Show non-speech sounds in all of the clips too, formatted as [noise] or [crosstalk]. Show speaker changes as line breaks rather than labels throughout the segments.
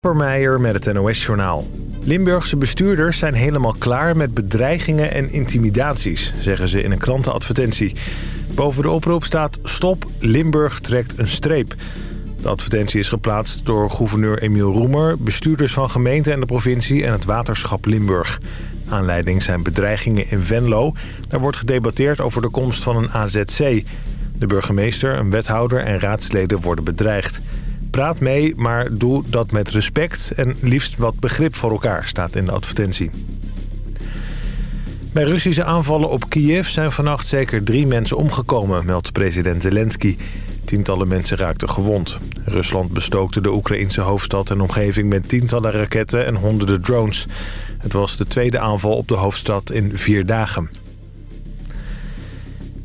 Meijer met het NOS-journaal. Limburgse bestuurders zijn helemaal klaar met bedreigingen en intimidaties, zeggen ze in een krantenadvertentie. Boven de oproep staat Stop, Limburg trekt een streep. De advertentie is geplaatst door gouverneur Emiel Roemer, bestuurders van gemeenten en de provincie en het waterschap Limburg. Aanleiding zijn bedreigingen in Venlo. Daar wordt gedebatteerd over de komst van een AZC. De burgemeester, een wethouder en raadsleden worden bedreigd. Praat mee, maar doe dat met respect en liefst wat begrip voor elkaar, staat in de advertentie. Bij Russische aanvallen op Kiev zijn vannacht zeker drie mensen omgekomen, meldt president Zelensky. Tientallen mensen raakten gewond. Rusland bestookte de Oekraïnse hoofdstad en omgeving met tientallen raketten en honderden drones. Het was de tweede aanval op de hoofdstad in vier dagen.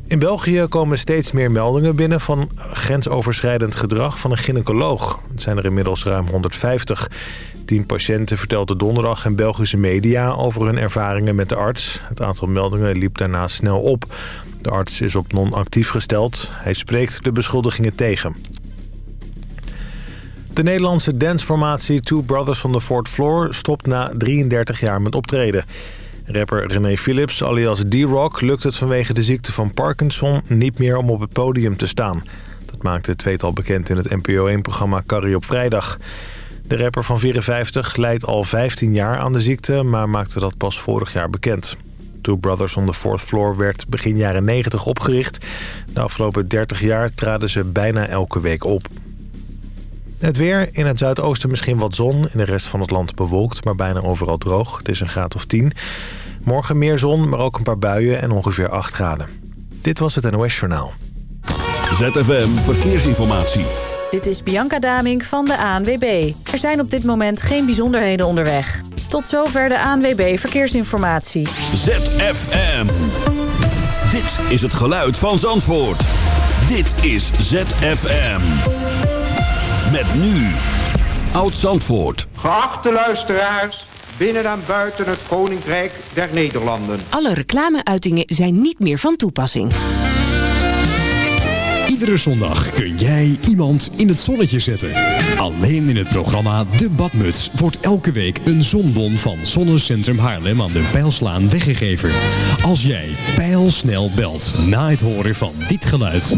In België komen steeds meer meldingen binnen van grensoverschrijdend gedrag van een gynaecoloog. Het zijn er inmiddels ruim 150. Tien patiënten vertelden donderdag in Belgische media over hun ervaringen met de arts. Het aantal meldingen liep daarna snel op. De arts is op non-actief gesteld. Hij spreekt de beschuldigingen tegen. De Nederlandse danceformatie Two Brothers on the Fourth Floor stopt na 33 jaar met optreden. Rapper René Philips, alias D-Rock, lukt het vanwege de ziekte van Parkinson niet meer om op het podium te staan. Dat maakte het tweetal bekend in het NPO 1-programma Carrie op vrijdag. De rapper van 54 leidt al 15 jaar aan de ziekte, maar maakte dat pas vorig jaar bekend. Two Brothers on the Fourth Floor werd begin jaren 90 opgericht. De afgelopen 30 jaar traden ze bijna elke week op. Het weer, in het zuidoosten misschien wat zon. In de rest van het land bewolkt, maar bijna overal droog. Het is een graad of 10. Morgen meer zon, maar ook een paar buien en ongeveer 8 graden. Dit was het NOS Journaal.
ZFM Verkeersinformatie.
Dit is Bianca Damink van de ANWB. Er zijn op dit moment geen bijzonderheden onderweg. Tot zover de ANWB Verkeersinformatie.
ZFM. Dit is het geluid van Zandvoort. Dit is ZFM. Met nu. Oud Zandvoort.
Geachte luisteraars, binnen en buiten het Koninkrijk der Nederlanden.
Alle reclameuitingen zijn niet meer van toepassing.
Iedere zondag kun jij iemand in het zonnetje zetten. Alleen in het programma De Badmuts wordt elke week een zonbon van Zonnecentrum Haarlem aan de Pijlslaan weggegeven. Als jij pijlsnel belt na het horen van dit geluid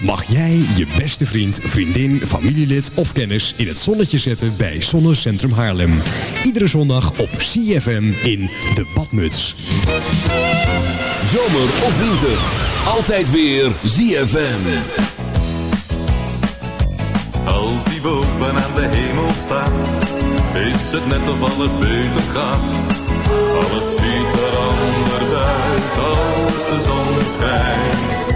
mag jij je beste vriend, vriendin, familielid of kennis in het zonnetje zetten bij Zonnecentrum Haarlem. Iedere zondag op CFM in de Badmuts.
Zomer of winter, altijd weer ZFM.
Als die boven aan de hemel staat, is het net of alles beter gaat. Alles ziet er anders uit als de zon schijnt.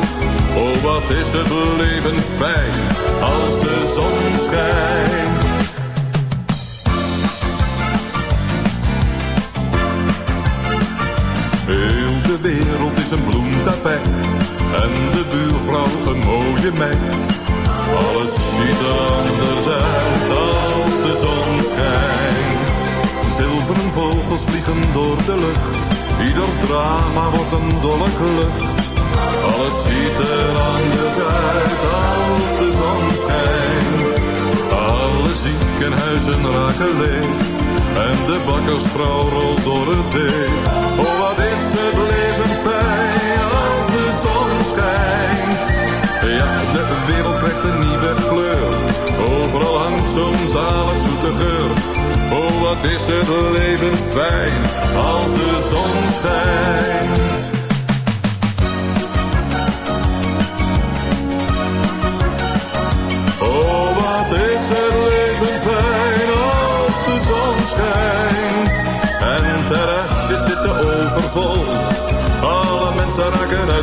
Oh, wat is het leven fijn als de zon schijnt. Bakkersvrouw rolt door het deeg. Oh, wat is het leven fijn als de zon schijnt. Ja, de wereld krijgt een nieuwe kleur. Overal hangt zo'n zalig zoete geur. Oh, wat is het leven fijn als de zon schijnt.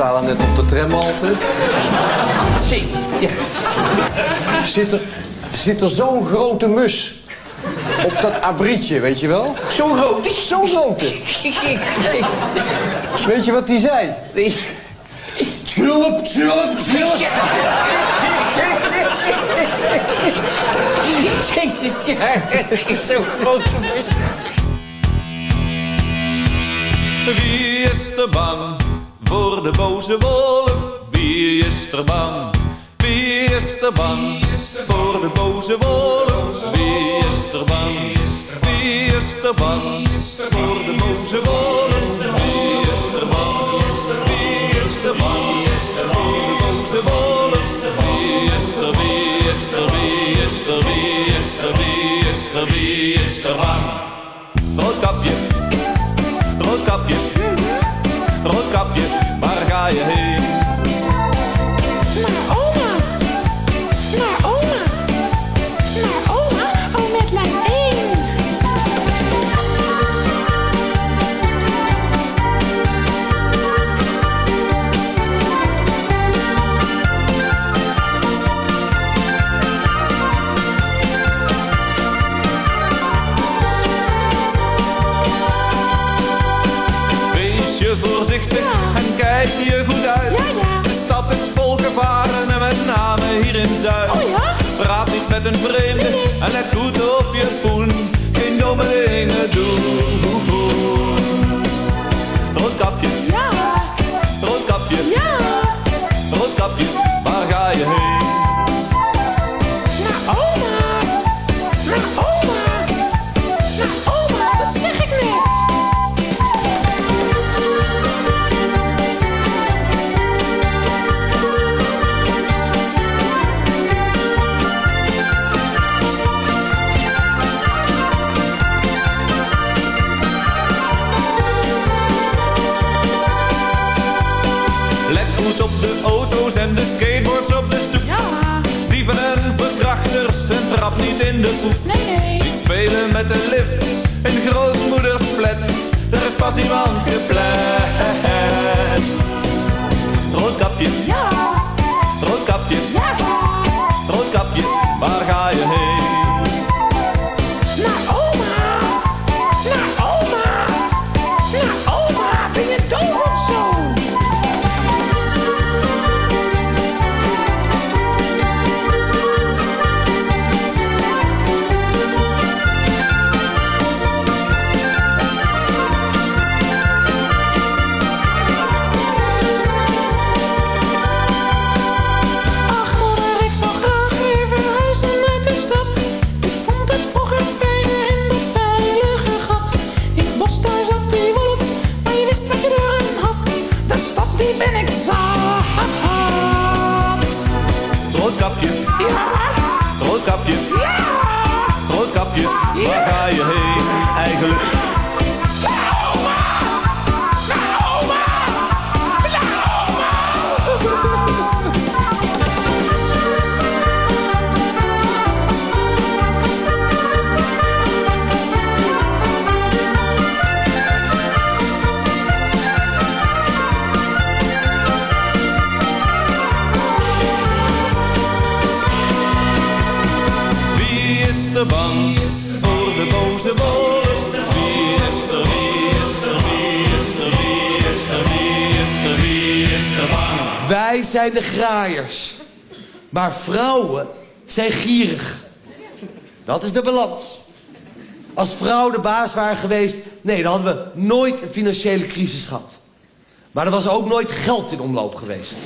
Ik sta dan net op de tramhalte. Jezus, ja. Zit er, zit er zo'n grote mus op dat abrietje, weet je wel?
Zo groot.
Zo'n grote. Weet je wat die zei? Tulp, tulp, tulp.
Jezus, ja. Zo grote mus.
Wie is er bang voor de boze wolf? Wie is er bang? Wie is er bang voor de boze wolf? Wie is er bang? Wie is er bang voor de boze wolf? Wie is er bang? Wie is er bang voor de boze wolf? Wie is er, wie is er, wie is er, wie is er, wie is wie is er bang? Roodkapje, roodkapje, waar ga je heen? Een vreemde en let goed op je poen. Geen domme dingen doen. Roodkapje, roodkapje, en de skateboards op de stoep. Dieven en verkrachters en trap niet in de poep. Niet spelen met de lift in grootmoeders flat. Er is pas iemand gepland. Roodkapje, roodkapje, roodkapje, waar ga je heen? Waar ga je heen eigenlijk?
Zijn de graaiers. Maar vrouwen zijn gierig. Dat is de balans. Als vrouwen de baas waren geweest... nee, dan hadden we nooit een financiële crisis gehad. Maar er was ook nooit geld in omloop geweest.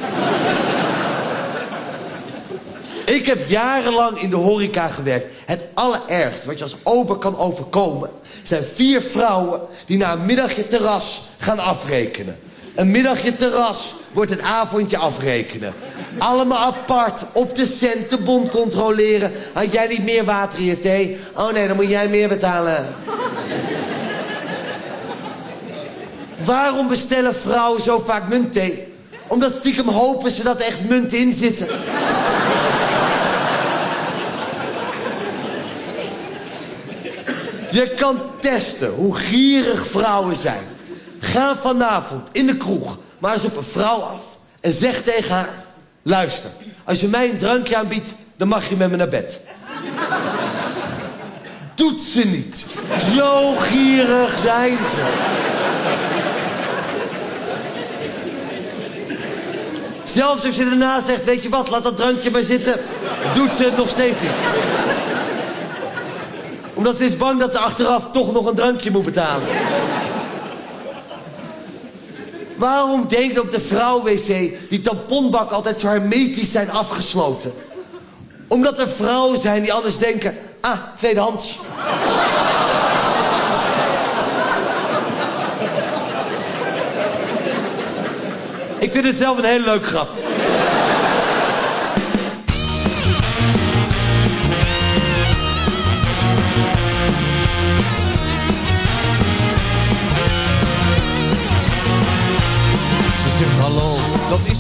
Ik heb jarenlang in de horeca gewerkt. Het allerergste wat je als ober kan overkomen... zijn vier vrouwen die na een middagje terras gaan afrekenen. Een middagje terras wordt een avondje afrekenen. Allemaal apart, op de cent, de bond controleren. Had jij niet meer water in je thee? Oh nee, dan moet jij meer betalen. Waarom bestellen vrouwen zo vaak muntthee? Omdat stiekem hopen ze dat er echt munten in zitten. Je kan testen hoe gierig vrouwen zijn. Ga vanavond in de kroeg maar eens op een vrouw af en zeg tegen haar... Luister, als je mij een drankje aanbiedt, dan mag je met me naar bed. [laughs] Doet ze niet. Zo gierig zijn ze. Zelfs als je daarna zegt, weet je wat, laat dat drankje maar zitten... doet ze het nog steeds niet. Omdat ze is bang dat ze achteraf toch nog een drankje moet betalen. Waarom denk je op de vrouw-wc die tamponbakken altijd zo hermetisch zijn afgesloten? Omdat er vrouwen zijn die anders denken, ah, tweedehands. Ik vind het zelf een hele leuke grap.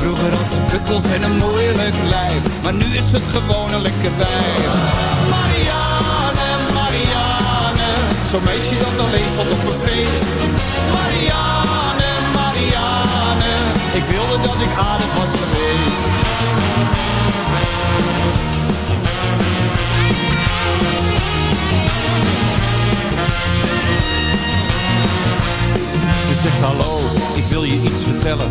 Vroeger had ze bukkels en een moeilijk lijf. Maar nu is het gewoon een lekker wijf. Marianne, Marianne. Zo'n meisje dat alleen stond op een feest. Marianne, Marianne. Ik wilde dat ik aardig was geweest. Ze zegt hallo, ik wil je iets vertellen.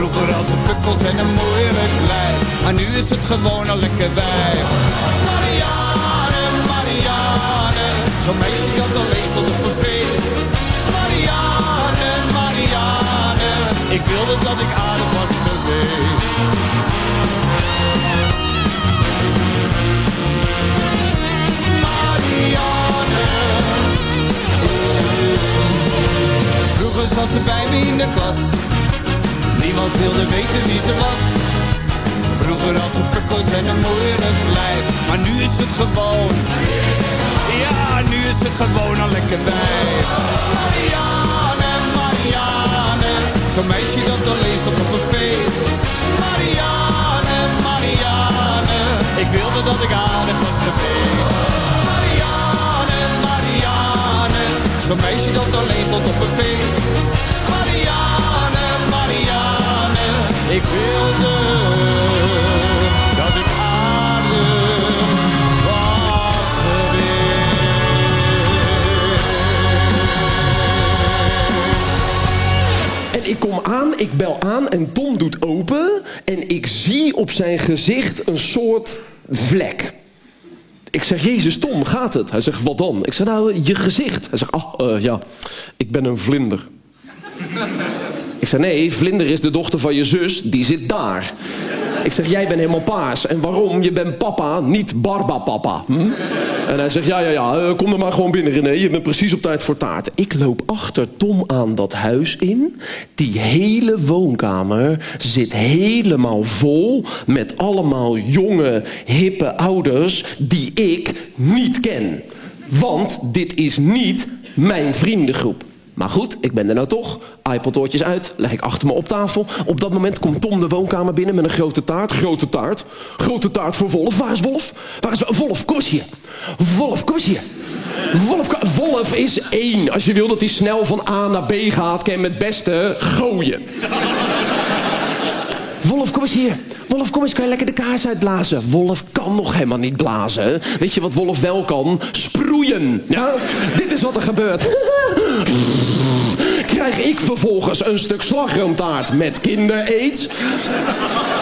Vroeger had ze pukkels en een moeilijk lijf. Maar nu is het gewoon een lekker wijf. Marianne, Marianne Zo'n meisje dat alleen stond op een feest. Marianne, Marianne Ik wilde dat ik aardig was geweest. Marianne. Vroeger zat ze bij me in de klas Niemand wilde weten wie ze was. Vroeger had ze pukkels en een moeilijk lijf. Maar nu is het gewoon. Ja, nu is het gewoon een lekker wijf. Marianne, Marianne. Zo'n meisje dat alleen stond op een feest. Marianne, Marianne. Ik wilde dat ik aardig was geweest. Marianne, Marianne. Zo'n meisje dat alleen stond op een feest. Ik wilde dat ik aardig was
En ik kom aan, ik bel aan en Tom doet open. En ik zie op zijn gezicht een soort vlek. Ik zeg, Jezus Tom, gaat het? Hij zegt, wat dan? Ik zeg, nou, je gezicht. Hij zegt, ah, eh, ja, ik ben een vlinder. Ik zeg, nee, vlinder is de dochter van je zus, die zit daar. Ik zeg, jij bent helemaal paars. En waarom? Je bent papa, niet Barba-papa. Hm? En hij zegt, ja, ja, ja, eh, kom er maar gewoon binnen, René. Je bent precies op tijd voor taart. Ik loop achter Tom aan dat huis in. Die hele woonkamer zit helemaal vol... met allemaal jonge, hippe ouders die ik niet ken. Want dit is niet mijn vriendengroep. Maar goed, ik ben er nou toch. iPod-oortjes uit, leg ik achter me op tafel. Op dat moment komt Tom de woonkamer binnen met een grote taart. Grote taart. Grote taart voor Wolf. Waar is Wolf? Waar is Wolf? Kom eens hier. Wolf, kom eens hier. Wolf, Wolf is één. Als je wil dat hij snel van A naar B gaat, kan je hem het beste gooien. Wolf Wolf, kom eens hier. Wolf, kom eens, kan je lekker de kaars uitblazen? Wolf kan nog helemaal niet blazen. Weet je wat Wolf wel kan? Sproeien. Ja? Dit is wat er gebeurt. [laughs] Krijg ik vervolgens een stuk slagroomtaart met kinderaids.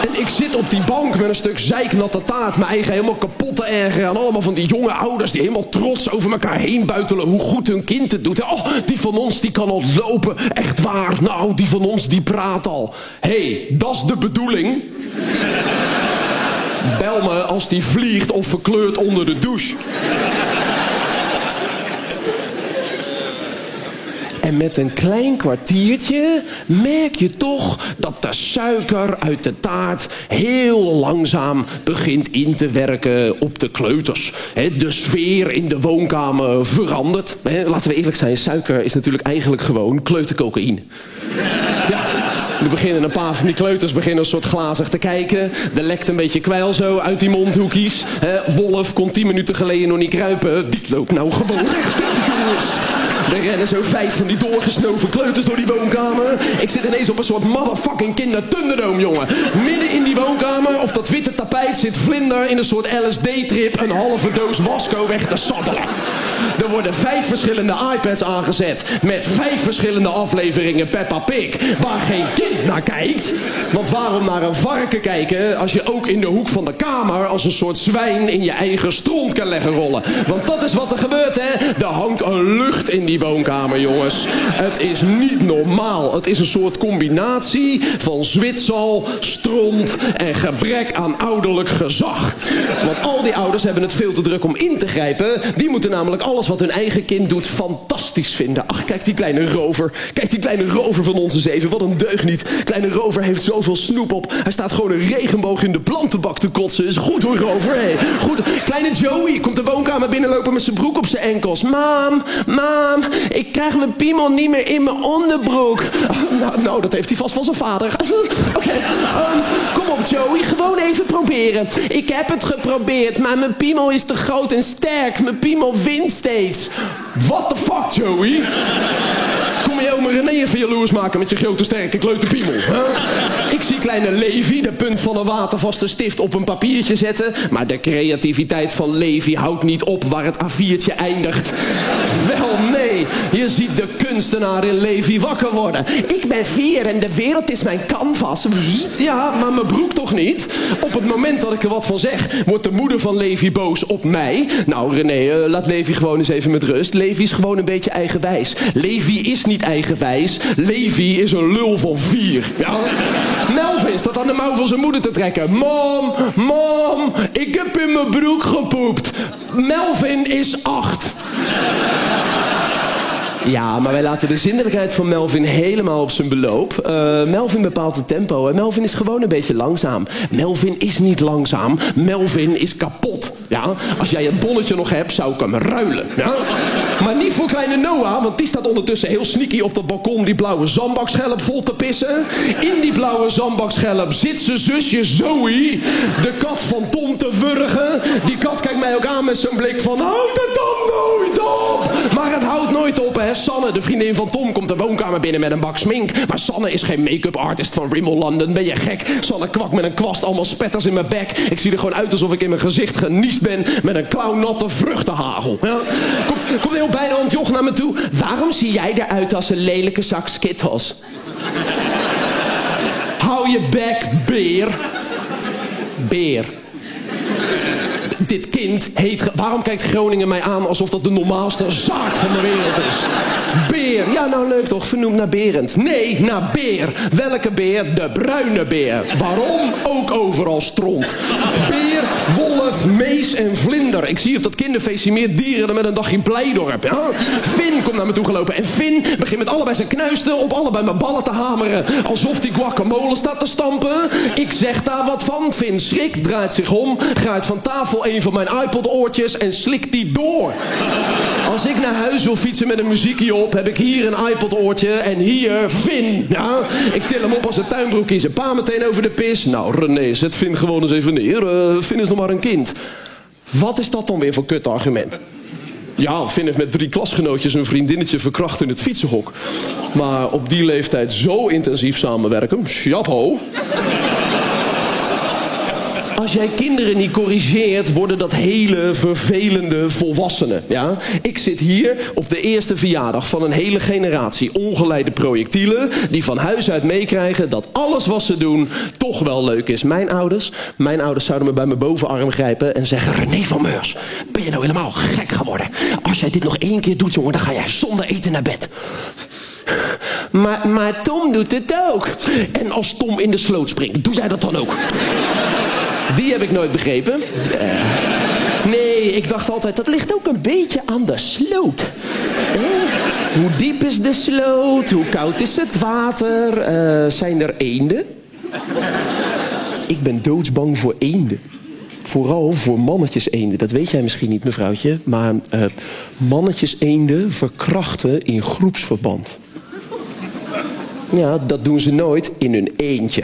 En ik zit op die bank met een stuk zeiknatte taart. Mijn eigen helemaal kapot te ergeren. En allemaal van die jonge ouders die helemaal trots over elkaar heen buitelen. Hoe goed hun kind het doet. Oh, die van ons die kan al lopen. Echt waar. Nou, die van ons die praat al. Hey, dat is de bedoeling. Bel me als die vliegt of verkleurt onder de douche. En met een klein kwartiertje merk je toch dat de suiker uit de taart heel langzaam begint in te werken op de kleuters. De sfeer in de woonkamer verandert. Laten we eerlijk zijn, suiker is natuurlijk eigenlijk gewoon kleutercocaïne. Ja. Beginnen een paar van die kleuters beginnen een soort glazig te kijken. Er lekt een beetje kwijl zo uit die mondhoekjes. Hè, Wolf kon tien minuten geleden nog niet kruipen. Die loopt nou gewoon rechtop, jongens. Er rennen zo vijf van die doorgesnoven kleuters door die woonkamer. Ik zit ineens op een soort motherfucking kinder Thunderdome, jongen. Midden in die woonkamer, op dat witte tapijt, zit Vlinder in een soort LSD-trip een halve doos Wasco weg te saddelen. Er worden vijf verschillende iPads aangezet. Met vijf verschillende afleveringen Peppa Pig. Waar geen kind naar kijkt. Want waarom naar een varken kijken als je ook in de hoek van de kamer als een soort zwijn in je eigen stront kan leggen rollen? Want dat is wat er gebeurt, hè? Er hangt een lucht in die woonkamer, jongens. Het is niet normaal. Het is een soort combinatie van zwitsal, stront en gebrek aan ouderlijk gezag. Want al die ouders hebben het veel te druk om in te grijpen. Die moeten namelijk alles wat hun eigen kind doet fantastisch vinden. Ach, kijk die kleine rover. Kijk die kleine rover van onze zeven. Wat een deugniet. Kleine rover heeft zoveel snoep op. Hij staat gewoon een regenboog in de plantenbak te kotsen. Is goed hoor, rover. Goed. Kleine Joey komt de woonkamer binnenlopen met zijn broek op zijn enkels. Mam, mam, ik krijg mijn piemel niet meer in mijn onderbroek. [laughs] nou, nou, dat heeft hij vast van zijn vader. [laughs] Oké, ehm, kom Joey, gewoon even proberen. Ik heb het geprobeerd, maar mijn piemel is te groot en sterk. Mijn piemel wint steeds. What the fuck, Joey? Kom je oma René even jaloers maken met je grote sterke kleuterpiemel? Hè? Ik zie kleine Levi de punt van een watervaste stift op een papiertje zetten. Maar de creativiteit van Levi houdt niet op waar het A4'tje eindigt. Je ziet de kunstenaar in Levi wakker worden. Ik ben vier en de wereld is mijn canvas. Ja, maar mijn broek toch niet? Op het moment dat ik er wat van zeg, wordt de moeder van Levi boos op mij. Nou René, eh, laat Levi gewoon eens even met rust. Levi is gewoon een beetje eigenwijs. Levi is niet eigenwijs. Levi is een lul van vier. Melvin staat aan de mouw van zijn moeder te trekken. Mom, mom, ik heb in mijn broek gepoept. Melvin is acht. Ja, maar wij laten de zindelijkheid van Melvin helemaal op zijn beloop. Eh, Melvin bepaalt het tempo en Melvin is gewoon een beetje langzaam. Melvin is niet langzaam, Melvin is kapot. Ja? Als jij het bonnetje nog hebt, zou ik hem ruilen. Ja? Maar niet voor kleine Noah, want die staat ondertussen heel sneaky op dat balkon die blauwe zandbakschelp vol te pissen. In die blauwe zandbakschelp zit zijn zusje Zoe, de kat van Tom te wurgen. Die kat kijkt mij ook aan met zo'n blik van, houd het dan nooit op! Maar het houdt nooit op, hè. Sanne, de vriendin van Tom, komt de woonkamer binnen met een bak smink. Maar Sanne is geen make-up artist van Rimmel London. Ben je gek? Sanne kwak met een kwast, allemaal spetters in mijn bek. Ik zie er gewoon uit alsof ik in mijn gezicht ben met een klauwnatte vruchtenhagel. Ja? Komt, komt heel bijna ontjocht naar me toe. Waarom zie jij eruit als een lelijke zak skittles? Hou je bek, beer. Beer. Dit kind heet... Waarom kijkt Groningen mij aan alsof dat de normaalste zaak van de wereld is? Beer. Ja, nou leuk toch? Vernoemd naar Berend. Nee, naar beer. Welke beer? De bruine beer. Waarom? Ook overal stront. Beer, mees en vlinder. Ik zie op dat kinderfeestje meer dieren dan met een dagje Blijdorp. Ja? Finn komt naar me toe gelopen. En Finn begint met allebei zijn knuisten op allebei mijn ballen te hameren. Alsof die guacamole staat te stampen. Ik zeg daar wat van. Finn schrikt, draait zich om, gaat van tafel een van mijn iPod-oortjes en slikt die door. Als ik naar huis wil fietsen met een muziekje op, heb ik hier een iPod-oortje en hier Finn. Ja, ik til hem op als een tuinbroekje. Zijn pa meteen over de pis. Nou, René, zet Finn gewoon eens even neer. Uh, is nog maar een kind. Wat is dat dan weer voor kut argument? Ja, heeft met drie klasgenootjes een vriendinnetje verkracht in het fietsenhok. Maar op die leeftijd zo intensief samenwerken, chapeau. Als jij kinderen niet corrigeert, worden dat hele vervelende volwassenen. Ja? Ik zit hier op de eerste verjaardag van een hele generatie ongeleide projectielen... die van huis uit meekrijgen dat alles wat ze doen toch wel leuk is. Mijn ouders, mijn ouders zouden me bij mijn bovenarm grijpen en zeggen... René van Meurs, ben je nou helemaal gek geworden? Als jij dit nog één keer doet, jongen, dan ga jij zonder eten naar bed. Maar, maar Tom doet het ook. En als Tom in de sloot springt, doe jij dat dan ook? Die heb ik nooit begrepen. Eh, nee, ik dacht altijd, dat ligt ook een beetje aan de sloot. Eh, hoe diep is de sloot? Hoe koud is het water? Eh, zijn er eenden? Ik ben doodsbang voor eenden. Vooral voor mannetjes eenden. Dat weet jij misschien niet, mevrouwtje. Maar uh, mannetjes eenden verkrachten in groepsverband. Ja, dat doen ze nooit in hun eentje.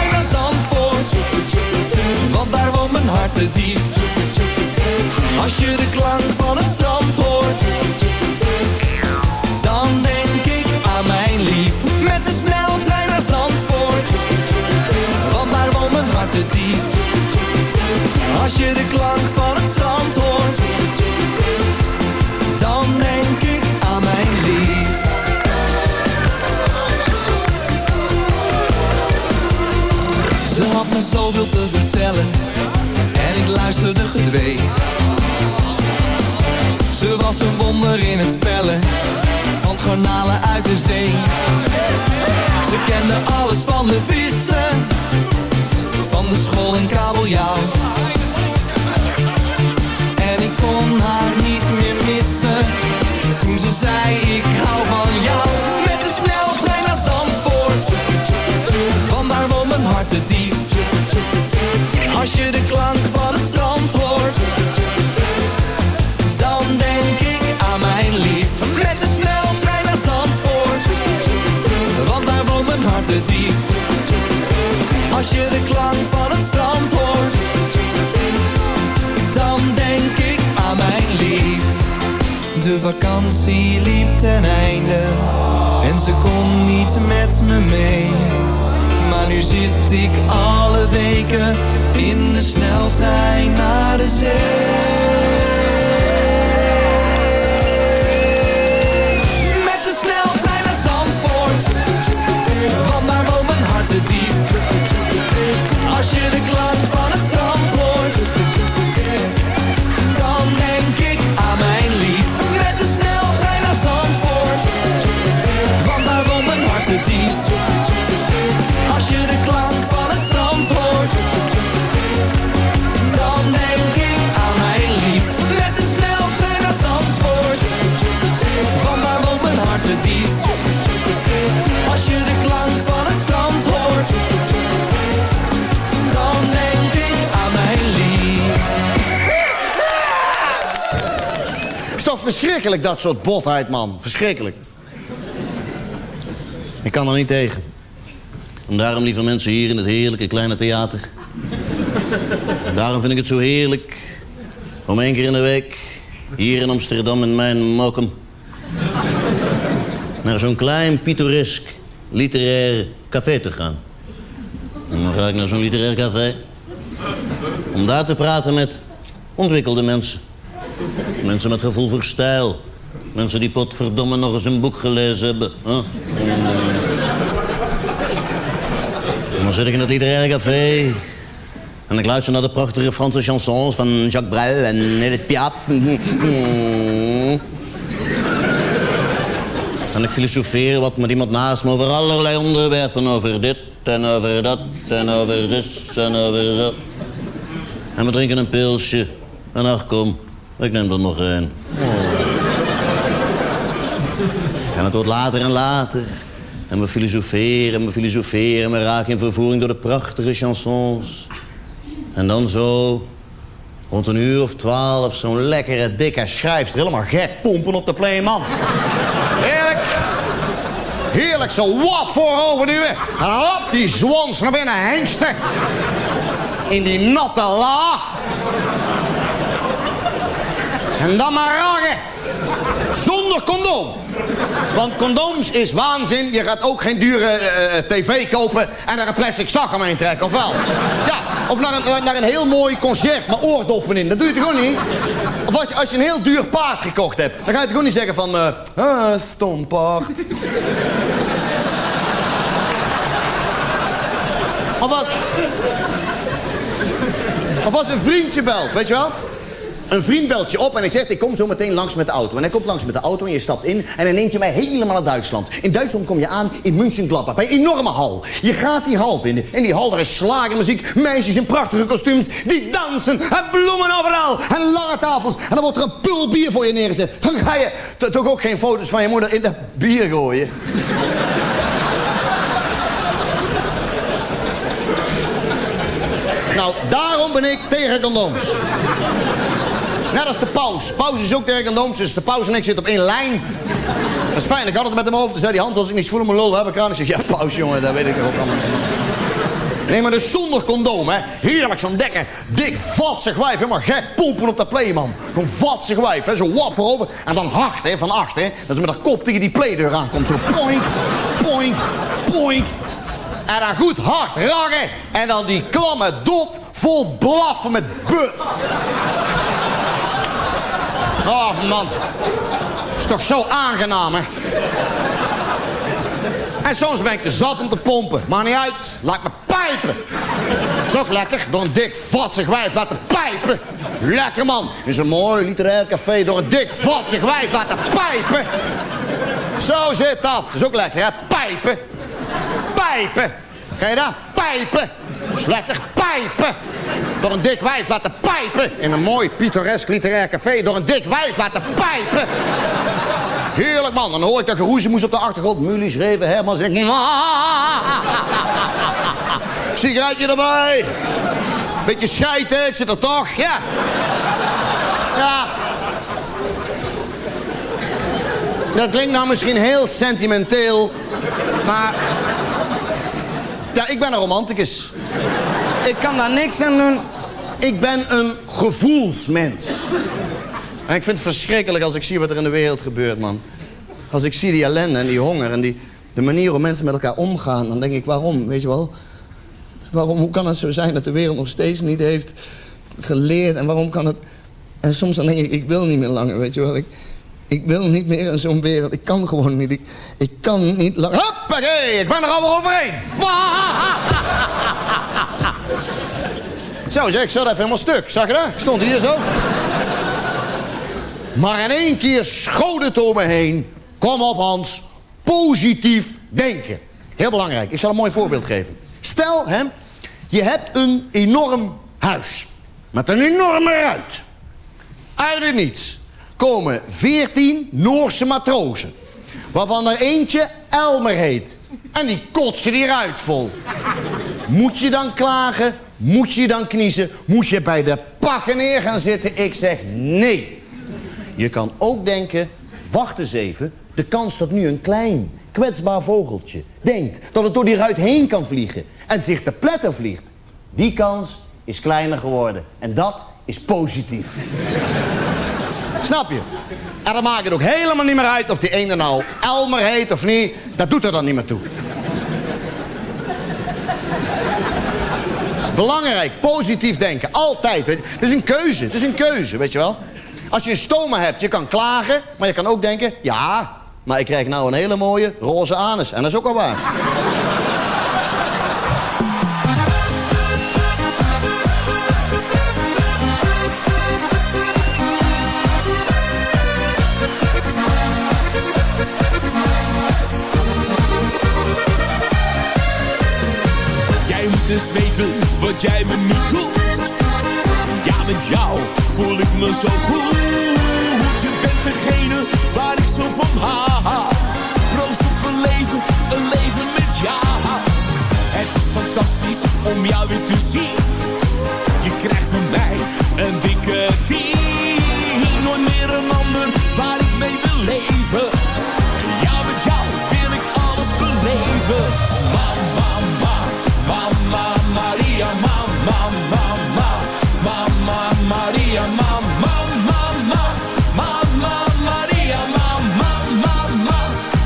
Want daar woont mijn hartedief Als je de klank van het strand hoort Dan denk ik aan mijn lief. Met de sneltrein naar Zandvoort. Want daar woont mijn hartedief Als je de klank van het Ze was een wonder in het pellen Van garnalen uit de zee. Ze kende alles van de vissen Van de school en kabeljauw Als je de klank van het strand hoort Dan denk ik aan mijn lief De vakantie liep ten einde En ze kon niet met me mee maar nu zit ik alle weken in de sneltrein naar de zee.
Verschrikkelijk, dat soort botheid, man. Verschrikkelijk. Ik kan er niet tegen. En daarom, lieve mensen, hier in het heerlijke kleine theater. Daarom vind ik het zo heerlijk... om één keer in de week... hier in Amsterdam in mijn mokum... naar zo'n klein, pittoresk, literair café te gaan. En dan ga ik naar zo'n literair café... om daar te praten met ontwikkelde mensen. Mensen met gevoel voor stijl. Mensen die potverdomme nog eens een boek gelezen hebben. En dan zit ik in het literaire café.
En ik luister naar de prachtige Franse chansons van Jacques Brel en Edith Piaf. En ik filosofeer wat met iemand naast me over allerlei onderwerpen. Over dit en over dat en over zus en over zo. En we drinken een pilsje. En ach kom, ik neem er nog een. En het wordt later en later. En we filosoferen en we filosoferen. En we raken in vervoering door de prachtige chansons. En dan zo, rond een uur of twaalf, zo'n lekkere, dikke schrijfster. Helemaal gek pompen op de playman. Heerlijk. Heerlijk, zo wat vooroverduwen. En dan op die zwans naar binnen hengsten. In die natte la. En dan maar ragen. Zonder condoom. Want condooms is waanzin. Je gaat ook geen dure eh, eh, tv kopen en er een plastic zak omheen trekken, of wel? Ja, of naar een, naar een heel mooi concert met oordoppen in. Dat doe je toch gewoon niet? Of als je, een heel duur paard gekocht hebt, dan ga je toch gewoon niet zeggen van... eh ah, stom paard. Of als... Of als een vriendje belt, weet je wel? Een vriend belt je op en hij zegt, ik kom zo meteen langs met de auto. En hij komt langs met de auto en je stapt in en hij neemt je mee helemaal naar Duitsland. In Duitsland kom je aan in München-Gladbach, bij een enorme hal. Je gaat die hal binnen en die hal, daar is slagermuziek, meisjes in prachtige kostuums, die dansen en bloemen overal en lange tafels. En dan wordt er een pul bier voor je neergezet. Dan ga je toch ook geen foto's van je moeder in dat bier gooien. [laughs] nou, daarom ben ik tegen condooms. Net als de paus. Paus is ook tegen condooms, dus de paus en ik zitten op één lijn. Dat is fijn, ik had het met hem over. Toen zei hij, Hans, als ik niet voel mijn lul, heb ik aan. Ik zeg, ja, paus, jongen, dat weet ik ook allemaal. Nee, maar dus zonder condoom, hè. Heerlijk, zo'n dekker, dik, vatsig wijf. Helemaal gek pompen op dat play, man. Zo'n vatsig wijf, hè. Zo wat voorover. En dan hard, hè, van achter, hè. Dat ze met haar kop tegen die playdeur aankomt. Zo poink, poink, poink. En dan goed hard ragen. En dan die klamme dot vol blaffen met but. Oh, man. Is toch zo aangenaam, hè? En soms ben ik te zat om te pompen. Maakt niet uit. Laat me pijpen. Is ook lekker. Door een dik, vatsig wijf laten pijpen. Lekker, man. In zo'n mooi literair café door een dik, vatsig wijf laten pijpen. Zo zit dat. Is ook lekker, hè? Pijpen. Pijpen. Ken je dat? Pijpen. Is lekker. Pijpen. Door een dik wijf laten pijpen. In een mooi pittoresk literair café. Door een dik wijf laten pijpen. Heerlijk man. Dan hoor ik dat geroezemoes op de achtergrond. Mulies, Reven, Hermans. En ik... Sigaretje erbij. Beetje schijten. Ik zit er toch. Ja. Ja. Dat klinkt nou misschien heel sentimenteel. Maar... Ja, ik ben een romanticus. Ik kan daar niks aan doen. Ik ben een gevoelsmens. En ik vind het verschrikkelijk als ik zie wat er in de wereld gebeurt, man. Als ik zie die ellende en die honger en die, de manier hoe mensen met elkaar omgaan... dan denk ik, waarom, weet je wel? Waarom, hoe kan het zo zijn dat de wereld nog steeds niet heeft geleerd? En waarom kan het... En soms dan denk ik, ik wil niet meer langer, weet je wel? Ik, ik wil niet meer in zo'n wereld. Ik kan gewoon niet. Ik, kan niet. Hoppakee, ik ben er al overheen. [laughs] Zo zeg, ik zat even helemaal stuk. Zag je dat? Ik stond hier zo. Maar in één keer schoot het door me heen. Kom op Hans, positief denken. Heel belangrijk, ik zal een mooi voorbeeld geven. Stel, hè, je hebt een enorm huis. Met een enorme ruit. Uit het niets komen veertien Noorse matrozen. Waarvan er eentje Elmer heet. En die kotsen die ruit vol. Moet je dan klagen? Moet je dan kniezen? Moet je bij de pakken neer gaan zitten? Ik zeg nee. Je kan ook denken, wacht eens even. De kans dat nu een klein, kwetsbaar vogeltje denkt dat het door die ruit heen kan vliegen en zich te pletten vliegt. Die kans is kleiner geworden. En dat is positief. Snap je? En dan maakt het ook helemaal niet meer uit of die ene nou Elmer heet of niet. Dat doet er dan niet meer toe. Het is belangrijk, positief denken. Altijd. Het is een keuze, het is een keuze, weet je wel. Als je een stoma hebt, je kan klagen, maar je kan ook denken... ja, maar ik krijg nou een hele mooie roze anus. En dat is ook al waar.
Eens weten wat jij me nu doet? Ja, met jou voel ik me zo goed. Je bent degene waar ik zo van hou. Proost op een leven, een leven met jou. Het is fantastisch om jou weer te zien. Je krijgt van mij een dikke tien. Nooit meer een ander waar ik mee wil leven. Ja, met jou wil ik alles beleven. Mama, mama, mama, Maria, mama, mama, mama, Maria, mama, mama,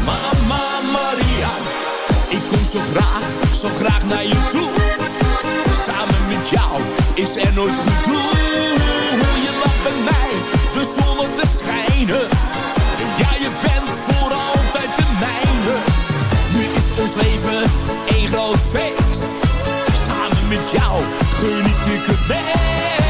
mama, Maria. Ik kom zo graag, zo graag naar je toe. Samen met jou is er nooit gedoe. Je lacht bij mij de zon te schijnen. Ja, je bent voor altijd de mijne. Nu is ons leven één groot feest. Samen met jou geniet ik het meest.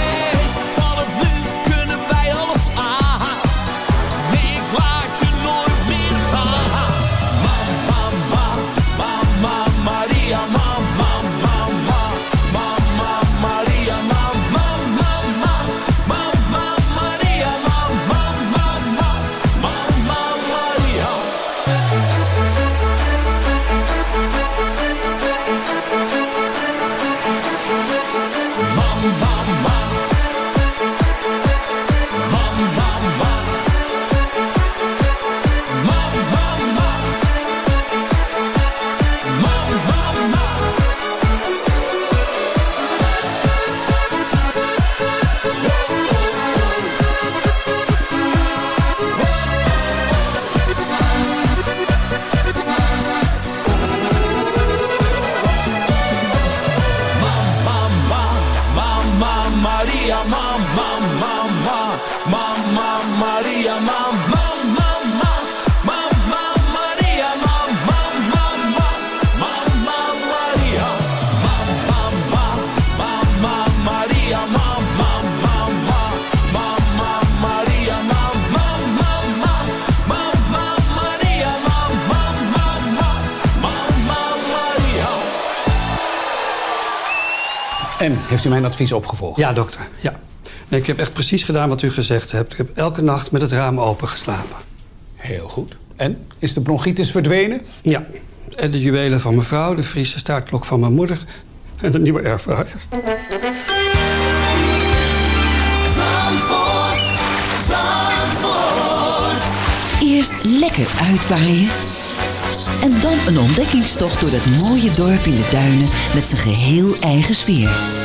Heeft u mijn advies opgevolgd?
Ja, dokter. Ja. Nee, ik heb echt precies gedaan wat u gezegd hebt. Ik heb elke nacht met het raam open geslapen.
Heel goed. En? Is de bronchitis verdwenen?
Ja. En de juwelen van mijn vrouw, de Friese staartklok van mijn moeder... en de nieuwe airfryer.
Zandvoort, Zandvoort.
Eerst lekker uitwaaien. En dan een ontdekkingstocht door dat mooie dorp in de duinen met zijn geheel eigen sfeer.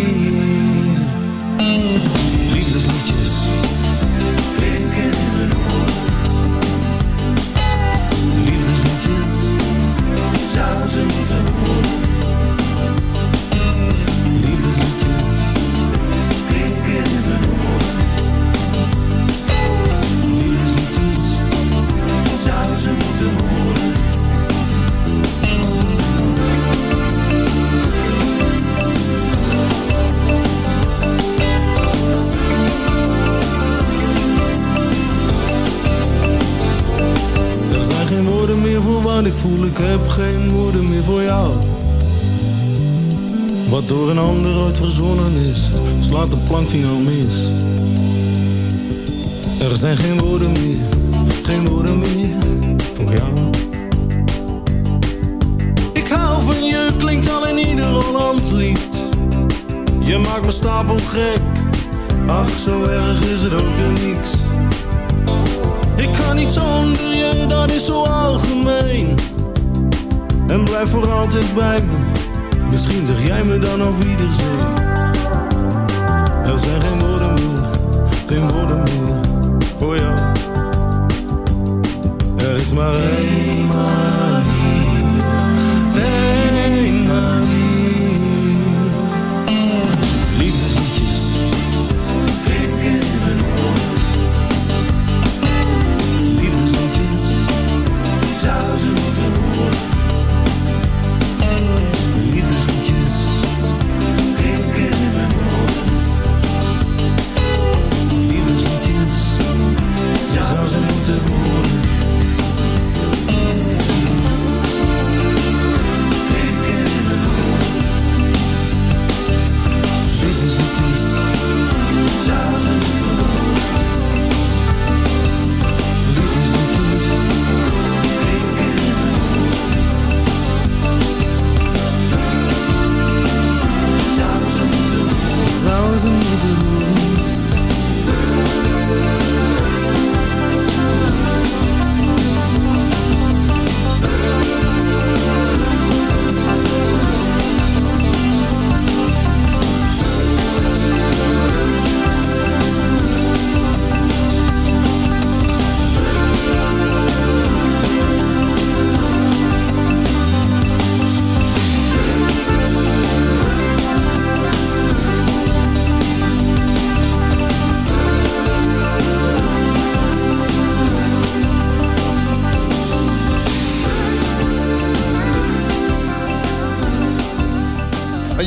Voel, ik heb geen woorden meer voor jou. Wat door een ander ooit verzonnen is, slaat de plankvinger mis. Er zijn geen woorden meer, geen woorden meer voor jou. Ik hou van je, klinkt al in ieder Holland lied. Je maakt me stapel gek, ach zo erg is het ook weer niet. Ik kan niet zonder je, dat is zo algemeen. En blijf voor altijd bij me, misschien zeg jij me dan auf Wiedersehen. Er zijn geen woorden meer, geen woorden meer voor jou. Er is maar één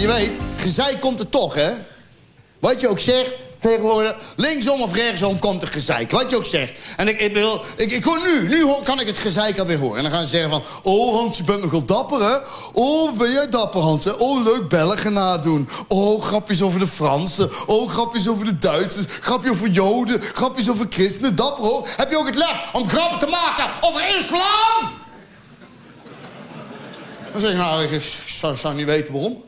Je weet, gezeik komt er toch, hè? Wat je ook zegt, tegenwoordig, linksom of rechtsom komt er gezeik. Wat je ook zegt. En ik, ik, bedoel, ik, ik hoor nu, nu kan ik het gezeik alweer horen. En dan gaan ze zeggen van, oh Hans, je bent nogal dapper, hè? Oh, ben jij dapper, Hans? Oh, leuk Belgen nadoen. Oh, grapjes over de Fransen. Oh, grapjes over de Duitsers. Grapjes over Joden. Grapjes over christenen. Dapper, hoor. Heb je ook het lef om grappen te maken over islam? Dan zeg ik, nou, ik zou niet weten waarom.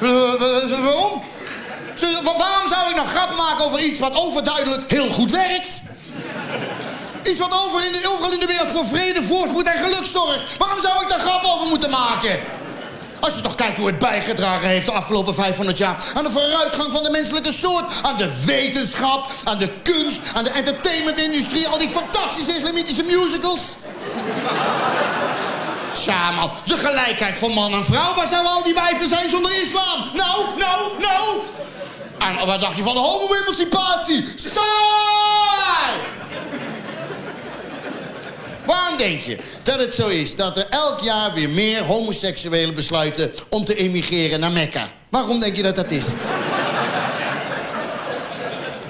Waarom? Waarom zou ik nou grappen maken over iets wat overduidelijk heel goed werkt? Iets wat over in de, overal in de wereld voor vrede, voorspoed en geluk zorgt. Waarom zou ik daar grappen over moeten maken? Als je toch kijkt hoe het bijgedragen heeft de afgelopen 500 jaar... aan de vooruitgang van de menselijke soort, aan de wetenschap... aan de kunst, aan de entertainmentindustrie... al die fantastische islamitische musicals. Tja, man, de gelijkheid van man en vrouw... waar zouden al die wijven zijn zonder islam? Nou, nou, nou! En wat dacht je van de homo-emancipatie? Saai! Waarom denk je dat het zo is dat er elk jaar weer meer homoseksuelen besluiten om te emigreren naar Mekka? Waarom denk je dat dat is?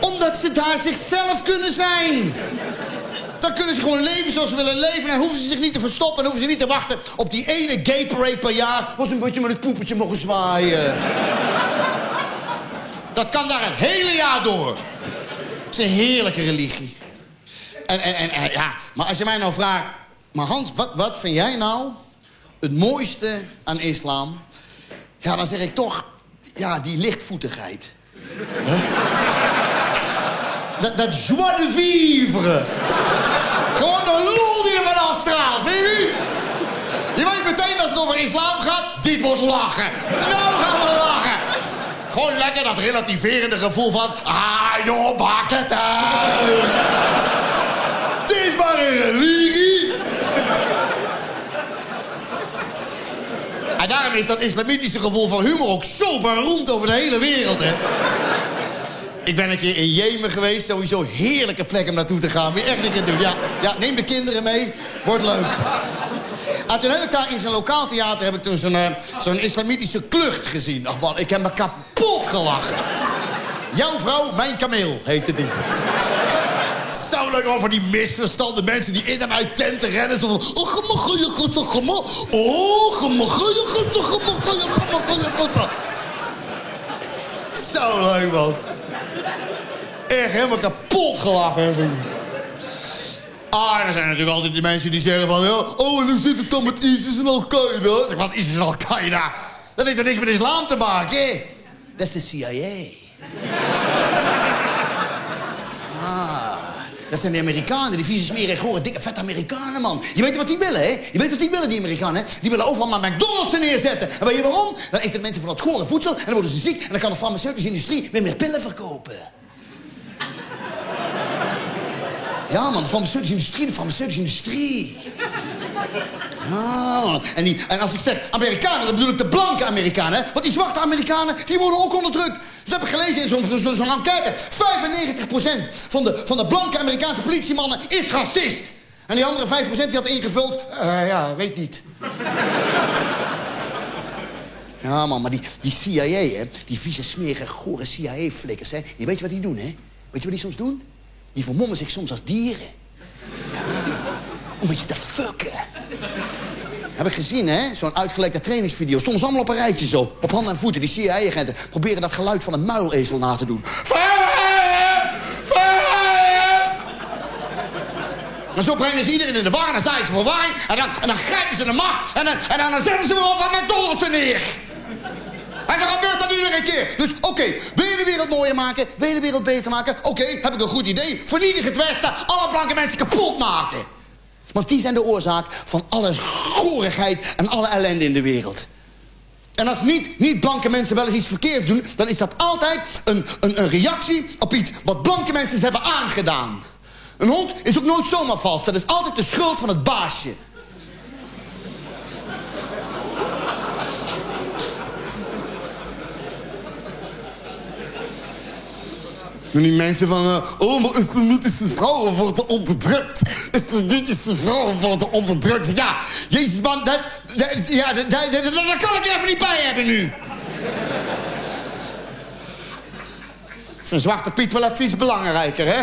Omdat ze daar zichzelf kunnen zijn. Dan kunnen ze gewoon leven zoals ze willen leven. En hoeven ze zich niet te verstoppen. En hoeven ze niet te wachten op die ene gay parade per jaar. Waar ze een beetje met het poepetje mogen zwaaien. Dat kan daar het hele jaar door. Het is een heerlijke religie. En, en, en, ja, maar als je mij nou vraagt... Maar Hans, wat, wat vind jij nou het mooiste aan islam? Ja, dan zeg ik toch... Ja, die lichtvoetigheid. Dat, dat joie de vivre. Gewoon de lol die er van afstraalt, vind je? Je weet meteen als het over islam gaat, dit wordt lachen. Nou gaan we lachen. Gewoon lekker dat relativerende gevoel van... Ah, joh, maak het uit. Het is maar een religie. En daarom is dat islamitische gevoel van humor ook zo beroemd over de hele wereld, hè. Ik ben een keer in Jemen geweest. Sowieso heerlijke plek om naartoe te gaan. Moet je echt een keer doen. Ja, ja, neem de kinderen mee. Wordt leuk. En toen heb ik daar in zo'n lokaal theater... heb ik toen zo'n eh, zo'n islamitische klucht gezien. Ach man, ik heb me kapot gelachen. Jouw vrouw, mijn kameel, heette die. Zo leuk over die misverstanden. Mensen die in en uit tenten rennen. Zo van, oh, goeie, gemma. Oh, goeie, gemma, goeie, gemma. Zo leuk, man. Echt helemaal kapot gelachen. Ah, er zijn natuurlijk altijd die mensen die zeggen van... Oh, en hoe zit het dan met ISIS en Al-Qaeda? Zeg, wat ISIS en Al-Qaeda? Dat heeft toch niks met islam te maken, hè? Dat is de CIA. Ah, dat zijn de Amerikanen, die vieze smerige, gore, dikke, vette Amerikanen, man. Je weet wat die willen, hè? Je weet wat die willen, die Amerikanen, hè? Die willen overal maar McDonald's neerzetten. En weet je waarom? Dan eten mensen van dat gore voedsel en dan worden ze ziek... en dan kan de farmaceutische industrie weer meer pillen verkopen. Ja, man, de farmaceutische industrie, de farmaceutische industrie. Ja, man. En, die, en als ik zeg Amerikanen, dan bedoel ik de blanke Amerikanen. hè? Want die zwarte Amerikanen, die worden ook onderdrukt. Dat heb ik gelezen in zo'n zo, enquête. 95% van de, van de blanke Amerikaanse politiemannen is racist. En die andere 5% die had ingevuld... eh, ja, weet niet. Ja, man, maar die, die CIA, hè, die vieze, smerige, gore CIA-flikkers, hè... Je weet je wat die doen, hè? Weet je wat die soms doen? Die vermommen zich soms als dieren. Ja, om met je te fucken. Heb ik gezien, hè? Zo'n uitgelekte trainingsvideo. Stonden ze allemaal op een rijtje zo. Op handen en voeten. Die CIA-agenten proberen dat geluid van een muilezel na te doen. En zo brengen ze iedereen in de war en dan zijn ze verwarring. En dan, en dan grijpen ze de macht. En dan, en dan zetten ze weer over McDonald's neer. En keer. Dus oké, wil je de wereld mooier maken? Wil je de wereld beter maken? Oké, heb ik een goed idee. Vernietig het Westen. Alle blanke mensen kapot maken. Want die zijn de oorzaak van alle gorigheid en alle ellende in de wereld. En als niet, niet blanke mensen wel eens iets verkeerds doen... dan is dat altijd een, een, een reactie op iets wat blanke mensen hebben aangedaan. Een hond is ook nooit zomaar vals. Dat is altijd de schuld van het baasje. En die mensen van... eh, oh, maar islamitische vrouwen worden onderdrukt. Islamitische vrouwen worden onderdrukt. Ja, jezus man, dat... ja, dat, kan ik even niet bij hebben nu. Vind Zwarte Piet wel even iets belangrijker, hè?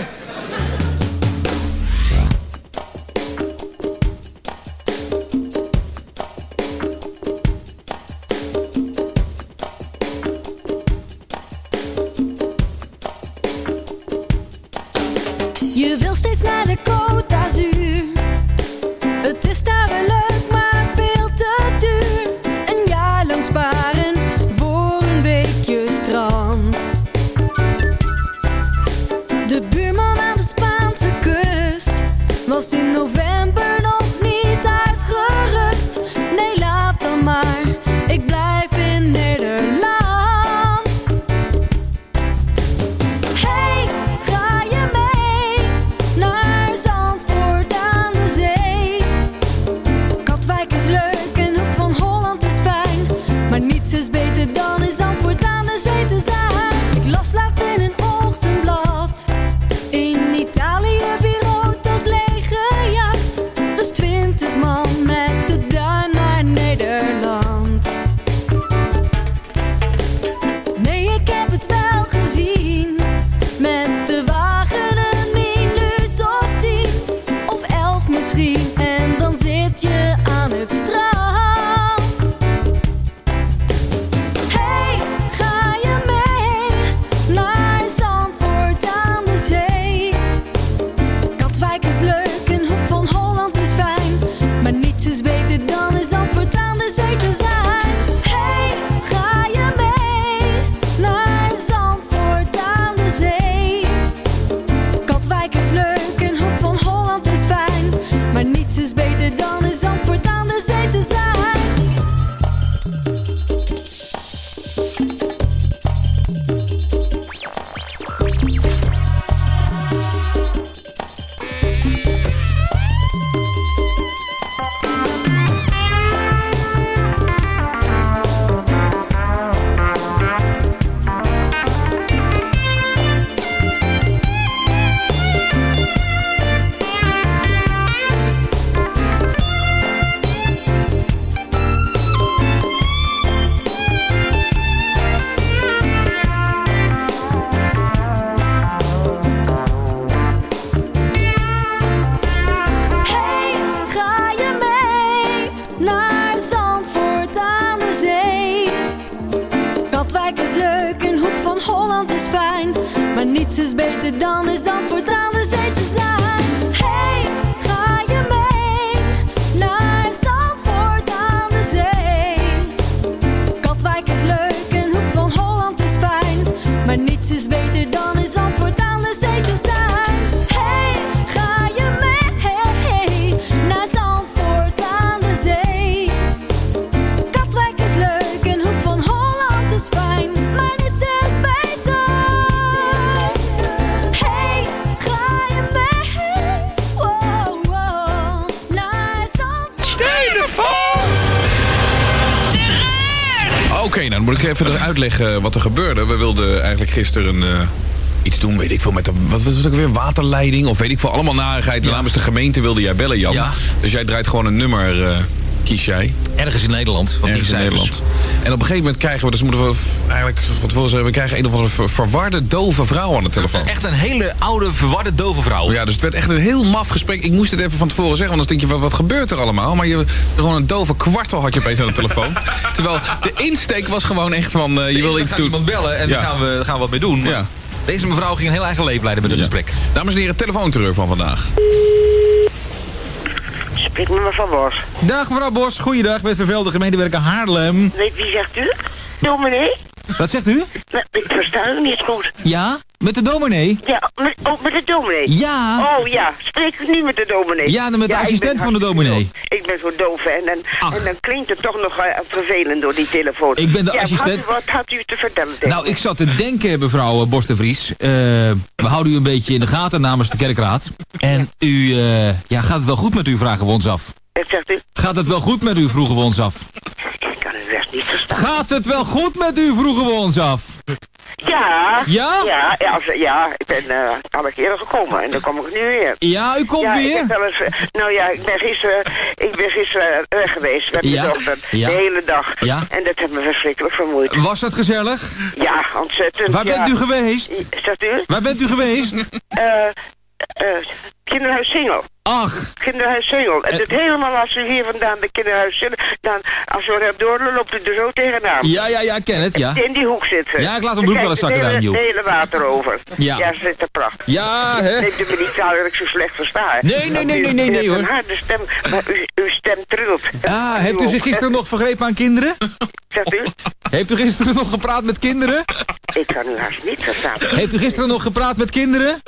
Uitleggen wat er gebeurde. We wilden eigenlijk gisteren eh, iets doen, weet ik veel, met de, wat was het ook weer, waterleiding of weet ik veel, allemaal narigheid. Namens de gemeente wilde jij bellen, Jan.
Ja.
Dus jij draait gewoon een nummer, eh, kies jij.
Ergens in Nederland. Van
Ergens
die
in. Nederland. En op een gegeven moment krijgen we, dus moeten we eigenlijk van tevoren zeggen, we krijgen een of andere ver- verwarde, dove vrouw aan de telefoon.
Echt een hele oude, verwarde, dove vrouw.
Ja, dus het werd echt een heel maf gesprek. Ik moest het even van tevoren zeggen, want dan denk je, wat, wat gebeurt er allemaal? Maar je, gewoon een dove kwartel had je opeens aan de telefoon. [laughs] Terwijl de insteek was gewoon echt van, eh, je wil iets doen.
iemand bellen en
Ja.
daar gaan we, daar gaan we wat mee doen. Maar
Ja.
Deze mevrouw ging een heel eigen leven leiden met het gesprek.
Dames en heren, telefoonterreur van vandaag.
Spreek met mevrouw Bos.
Dag mevrouw Bos, goeiedag. Met vervelde gemeentewerker Haarlem.
Weet wie zegt u? Dominee?
Wat zegt u?
Ik versta u niet goed.
Ja? Met de dominee?
Ja, met, oh, met de dominee?
Ja.
Oh ja, spreek ik nu met de dominee?
Ja, dan met de assistent van de dominee.
doof. Ik ben zo doof en, dan- en dan klinkt het toch nog eh, vervelend door die telefoon.
Ik ben de
ja,
assistent-
Wat, wat had u te vertellen?
Nou, ik zat te denken, mevrouw eh, Bos de Vries. Eh, we houden u een beetje in de gaten namens de kerkraad. En u, ja, gaat het wel goed met u, vragen we ons af.
Wat zegt u?
Gaat het wel goed met u, vroegen we ons af.
Ik kan u best niet verstaan.
Gaat het wel goed met u, vroegen we ons af.
Ja.
Ja?
Ja, ja, als- ja ik ben uh, al een keer gekomen en dan kom ik nu weer.
Ja, u komt
ja,
weer?
Ik heb wel eens, eh, nou ja, ik ben gisteren, ik ben gisteren eh, weg geweest met mijn
Ja,
dochter.
ja.
De hele dag.
Ja.
En dat heeft me verschrikkelijk vermoeid.
Was dat gezellig?
Ja, ontzettend.
Waar bent u geweest?
Zegt u?
Waar bent u geweest?
Eh, eh, kinderhuis Singel.
Ach.
Kinderhuis Singel. En het helemaal als u hier vandaan de kinderhuis Singel, dan als u er door loopt u er zo tegenaan.
Ja, ja, ja, ik ken het, ja.
In die hoek zitten.
Ja, ik laat mijn broek wel eens zakken daar hoek.
Het hele water over.
Ja.
Ja, ze zit er prachtig.
Ja, hè?
Neemt u me niet kwalijk dat ik zo slecht versta. hè?
Nee, nee, nee, nee, nee, nee, hoor.
een harde stem, maar uw stem trilt.
Ah, heeft u zich gisteren nog vergrepen aan kinderen?
Zegt u?
Heeft u gisteren nog gepraat met kinderen?
Ik kan u haast niet verstaan.
Heeft u gisteren nog gepraat met kinderen?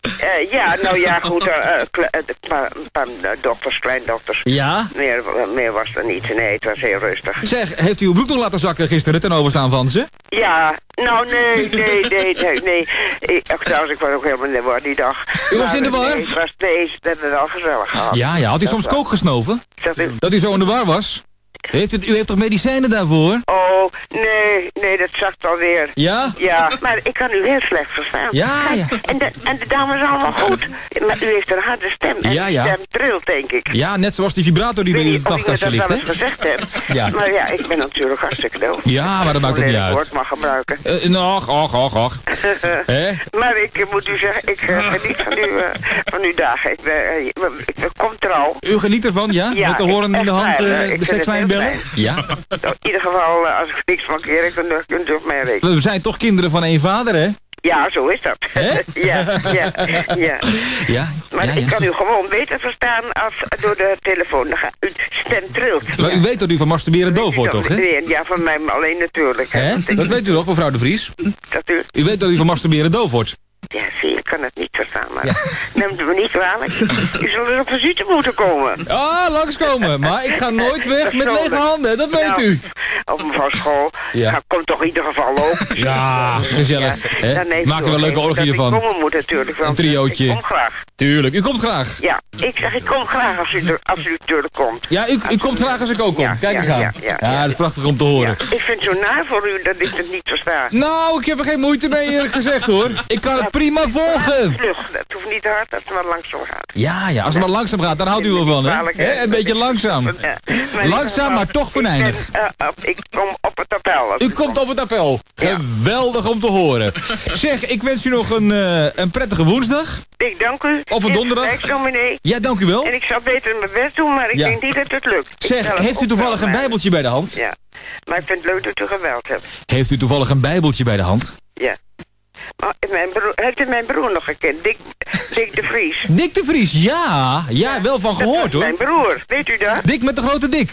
Eh, ja, nou ja, goed. kle- Een paar, een paar eh, dochters, kleindochters.
Ja?
Meer, meer was er niet. Nee, het was heel rustig.
Zeg, heeft u uw broek nog laten zakken gisteren ten overstaan van ze?
Ja, nou nee, nee, nee, nee, nee. Ik, trouwens, ik was ook helemaal in de war die dag.
U was
Maar,
in de war?
Nee, het was, nee, we hebben het al gezellig gehad.
Ja, ja. Had u
Dat
soms kook gesnoven?
Zegt u?
Dat u zo in de war was? Heeft het, u heeft toch medicijnen daarvoor?
Oh, nee, nee, dat zakt alweer.
Ja?
Ja, maar ik kan u heel slecht verstaan.
Ja,
Kijk,
ja.
En de, en de dames allemaal goed. Maar u heeft een harde stem. En
Ja, ja.
stem trilt, denk ik.
Ja, net zoals die vibrator die bij u in
ik dat
ligt, hè?
eens gezegd heb. [laughs]
Ja.
Maar ja, ik ben natuurlijk hartstikke doof.
Ja, maar dat maakt het niet
ik
uit.
woord mag gebruiken.
Ach, ach, ach, ach. [laughs] Hè?
maar ik moet u zeggen, ik eh, geniet [laughs] van, uw, eh, van uw dagen. Ik, ben, eh, ik, ik kom trouw.
U geniet ervan, ja?
Ja,
Met de horen
ik-
in de hand
ik
de sekslijn Ja.
Nou, in ieder geval, eh, als ik niks mankeer, ik kunt, u op mij rekenen.
We zijn toch kinderen van één vader, hè?
Ja, zo is dat. [laughs] ja, ja, ja.
Ja,
Maar
ja,
ik kan u gewoon beter verstaan als door de telefoon. Dan gaat- Uw stem trilt.
Maar u weet dat u van masturberen doof wordt, toch, hè?
Ja, van mij alleen natuurlijk. Hè?
Dat weet u toch, mevrouw de Vries?
Dat u,
U weet dat u van masturberen doof wordt.
Ja, zie, ik kan het niet verstaan. Maar [laughs] neemt u me niet kwalijk. U zult er op visite moeten komen. [laughs]
Ah, langskomen. Maar ik ga [laughs] nooit weg met lege handen, dat weet
Nou,
u.
Op mevrouw school.
Ja.
Ja. komt toch in ieder geval ook.
Ja, gezellig. er wel
ook
een leuke orgie
dat ik komen moet natuurlijk. want
Een triootje.
Ik kom graag.
Tuurlijk, u komt graag.
Ja, ik zeg ik kom graag als u, als u natuurlijk komt.
Ja, u, u komt graag als ik ook kom.
Ja,
Kijk eens
ja,
aan.
ja,
Ja,
ja,
dat is prachtig om te horen.
Ik vind het zo naar voor u dat ik het niet versta.
Nou, ik heb er geen moeite mee eerlijk gezegd hoor. Ik kan het prima volgen.
Dat hoeft niet te hard als het maar langzaam gaat.
Ja, ja, als het maar langzaam gaat, dan houdt u wel van, hè? Een beetje langzaam. Langzaam, maar toch venijnig.
Ik, eh, ik kom op het appel.
U komt op het appel. Geweldig om te horen. [laughs] Zeg, ik wens u nog een, eh, een prettige woensdag.
Ik dank u.
Of een donderdag. Ja, dank u wel.
En ik zal beter mijn best doen, maar ik denk niet dat het lukt.
Zeg,
het
heeft u toevallig een
maar-
bijbeltje bij de hand?
Ja, maar ik vind het leuk dat u geweld hebt.
Heeft u toevallig een bijbeltje bij de hand?
Ja. Maar mijn broer, heeft u mijn broer nog gekend? Dick, Dick de Vries. [laughs]
Dick de Vries, ja. Ja, wel van gehoord hoor.
Mijn broer, weet u dat?
Dick met de grote dik.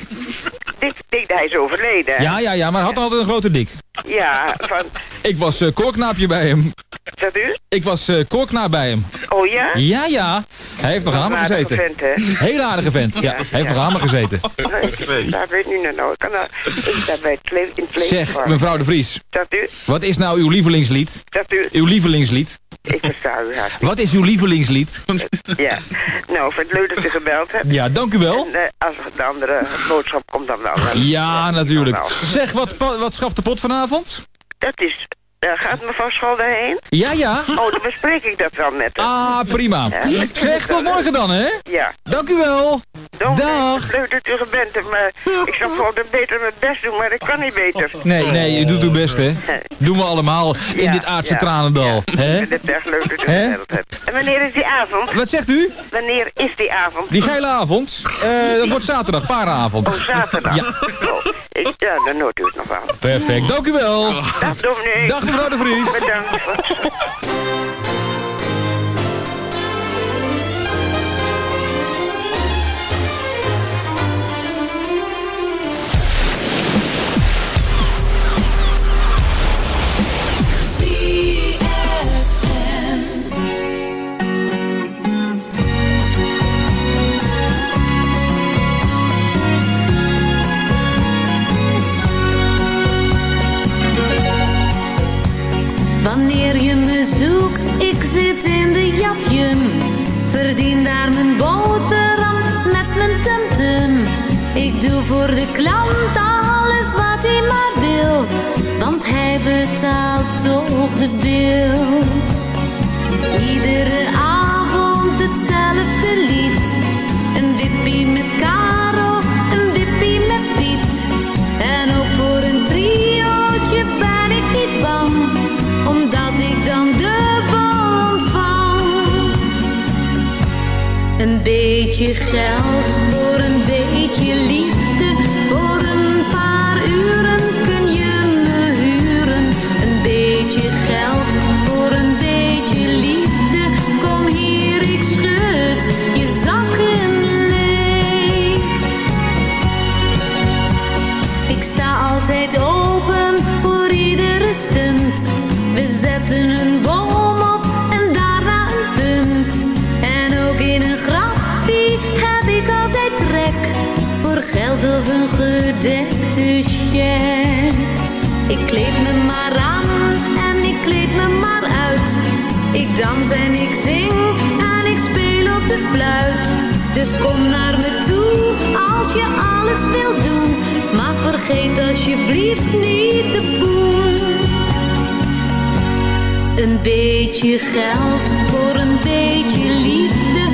Dick, Dick hij is overleden.
Ja, ja, ja, maar hij had altijd een grote dik.
Ja, van...
Ik was eh koorknaapje bij hem.
Dat u?
Ik was eh koorknaap bij hem.
Oh ja?
Ja, ja. Hij heeft nog aan me gezeten.
vent, hè?
Hele aardige vent. Ja, hij heeft nog aan me gezeten. [laughs]
Daar weet u nou nou. Ik kan daar, ik daar bij het in het
Zeg, mevrouw de Vries.
Dat u?
Wat is nou uw lievelingslied?
Dat u?
Uw lievelingslied?
Ik versta u.
Wat is uw lievelingslied?
Ja. Nou, voor het leuk dat u gebeld hebt.
Ja, dank u wel.
En, eh, als de andere boodschap komt dan wel.
Ja, natuurlijk. Zeg, wat, wat schaft de pot vanavond?
Dat is... eh, gaat mevrouw School daarheen?
Ja, ja.
Oh, dan bespreek ik dat wel met haar.
Ah, prima.
Ja.
Zeg, tot morgen dan, hè?
Ja.
Dank u wel.
Dag. Leuk dat u er bent, maar ik zou gewoon beter mijn best doen, maar ik kan niet beter.
Nee, nee, u doet uw best, hè? Doen we allemaal in
Ja,
dit aardse
ja,
tranendal. Hè?
Ik vind het echt leuk dat u gebeld hebt. En wanneer is die avond?
Wat zegt u?
Wanneer is die avond?
Die geile avond? Eh, dat wordt zaterdag, paaravond.
Oh, zaterdag.
Ja.
Oh, ik, ja, dan hoort u het nog wel.
Perfect, dank u wel.
Dag, dominee.
Dag, mevrouw de Vries.
Bedankt.
Wanneer je me zoekt, ik zit in de japjum. Verdien daar mijn boterham met mijn tumtum. Ik doe voor de klant beetje en ik zing en ik speel op de fluit. Dus kom naar me toe als je alles wilt doen. Maar vergeet alsjeblieft niet de poen. Een beetje geld voor een beetje liefde.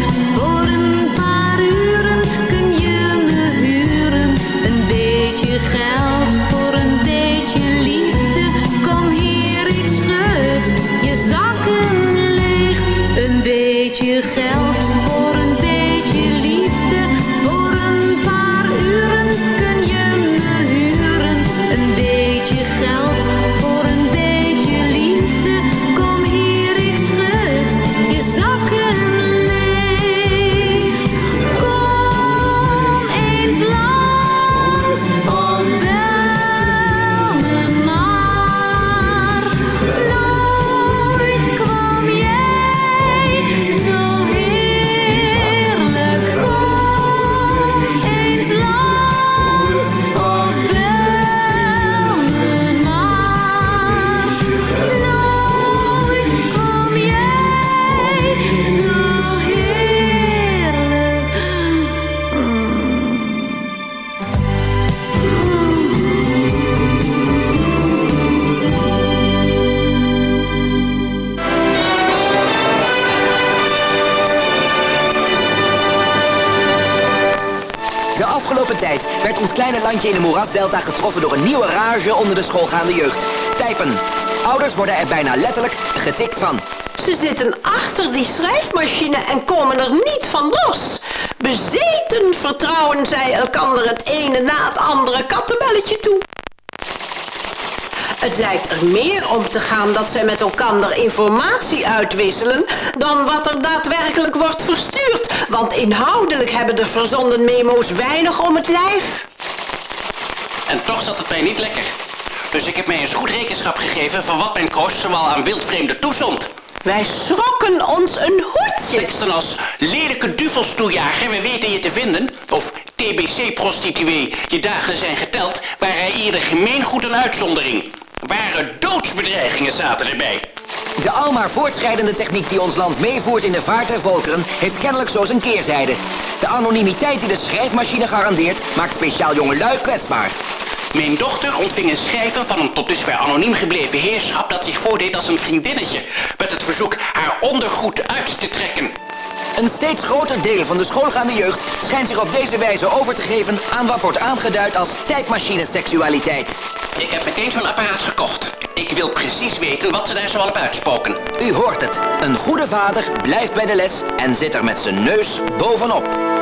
Beetje geld
in de moerasdelta getroffen door een nieuwe rage onder de schoolgaande jeugd. Typen. Ouders worden er bijna letterlijk getikt van.
Ze zitten achter die schrijfmachine en komen er niet van los. Bezeten vertrouwen zij elkander het ene na het andere kattenbelletje toe. Het lijkt er meer om te gaan dat zij met elkaar informatie uitwisselen... dan wat er daadwerkelijk wordt verstuurd. Want inhoudelijk hebben de verzonden memo's weinig om het lijf.
En toch zat het mij niet lekker. Dus ik heb mij eens goed rekenschap gegeven van wat mijn kroost zoal aan wildvreemden toezond.
Wij schrokken ons een hoedje.
Teksten als lelijke duvelstoejager, we weten je te vinden. Of TBC-prostituee, je dagen zijn geteld, waren ieder gemeengoed een uitzondering. Ware doodsbedreigingen zaten erbij.
De almaar voortschrijdende techniek die ons land meevoert in de vaart der volkeren... heeft kennelijk zo zijn keerzijde. De anonimiteit die de schrijfmachine garandeert... maakt speciaal jongelui kwetsbaar.
Mijn dochter ontving een schrijven van een tot dusver anoniem gebleven heerschap... dat zich voordeed als een vriendinnetje... met het verzoek haar ondergoed uit te trekken.
Een steeds groter deel van de schoolgaande jeugd schijnt zich op deze wijze over te geven aan wat wordt aangeduid als tijdmachine-seksualiteit.
Ik heb meteen zo'n apparaat gekocht. Ik wil precies weten wat ze daar zoal op uitspoken.
U hoort het. Een goede vader blijft bij de les en zit er met zijn neus bovenop.